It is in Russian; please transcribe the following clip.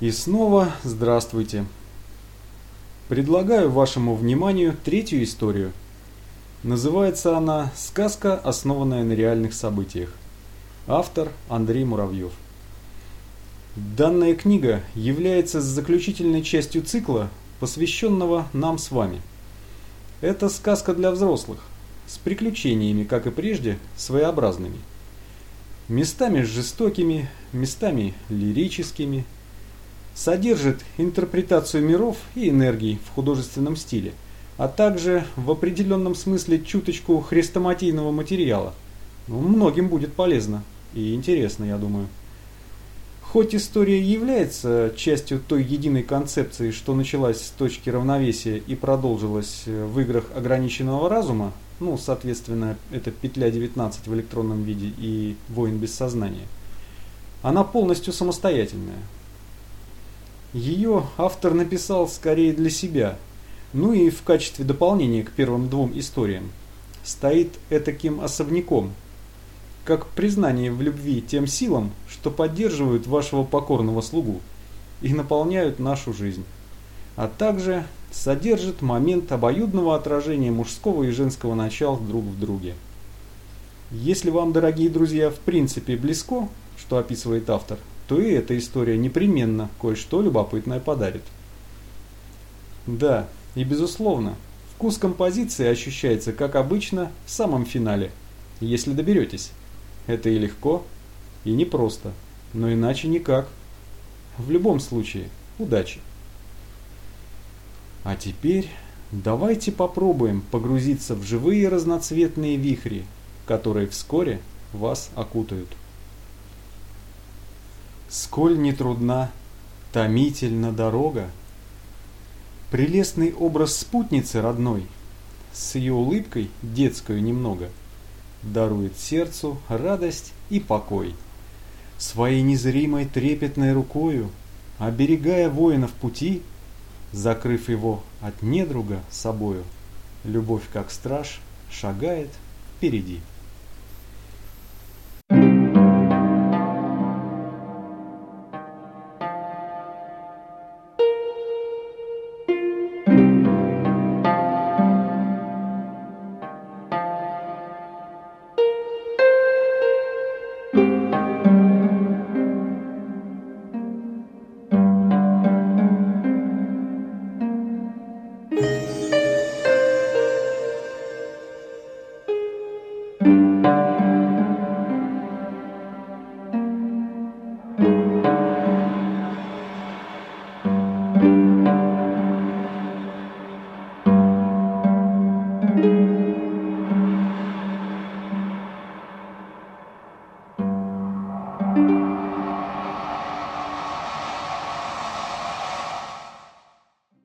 И снова здравствуйте. Предлагаю вашему вниманию третью историю. Называется она «Сказка, основанная на реальных событиях». Автор Андрей Муравьев. Данная книга является заключительной частью цикла, посвященного нам с вами. Это сказка для взрослых, с приключениями, как и прежде, своеобразными. Местами жестокими, местами лирическими – содержит интерпретацию миров и энергий в художественном стиле, а также в определенном смысле чуточку хрестоматийного материала. Ну, многим будет полезно и интересно, я думаю. Хоть история является частью той единой концепции, что началась с точки равновесия и продолжилась в играх ограниченного разума, ну, соответственно, это петля 19 в электронном виде и воин без сознания, она полностью самостоятельная, ее автор написал скорее для себя, ну и в качестве дополнения к первым двум историям. Стоит этаким особняком, как признание в любви тем силам, что поддерживают вашего покорного слугу и наполняют нашу жизнь, а также содержит момент обоюдного отражения мужского и женского начал друг в друге. Если вам, дорогие друзья, в принципе близко, что описывает автор, то и эта история непременно кое-что любопытное подарит. Да, и безусловно, вкус композиции ощущается, как обычно, в самом финале, если доберетесь. Это и легко, и непросто, но иначе никак. В любом случае, удачи! А теперь давайте попробуем погрузиться в живые разноцветные вихри, которые вскоре вас окутают. Сколь не трудна, томительна дорога. Прелестный образ спутницы родной, С ее улыбкой, детскую немного, Дарует сердцу радость и покой. Своей незримой трепетной рукою, Оберегая воина в пути, Закрыв его от недруга собою, Любовь, как страж, шагает впереди.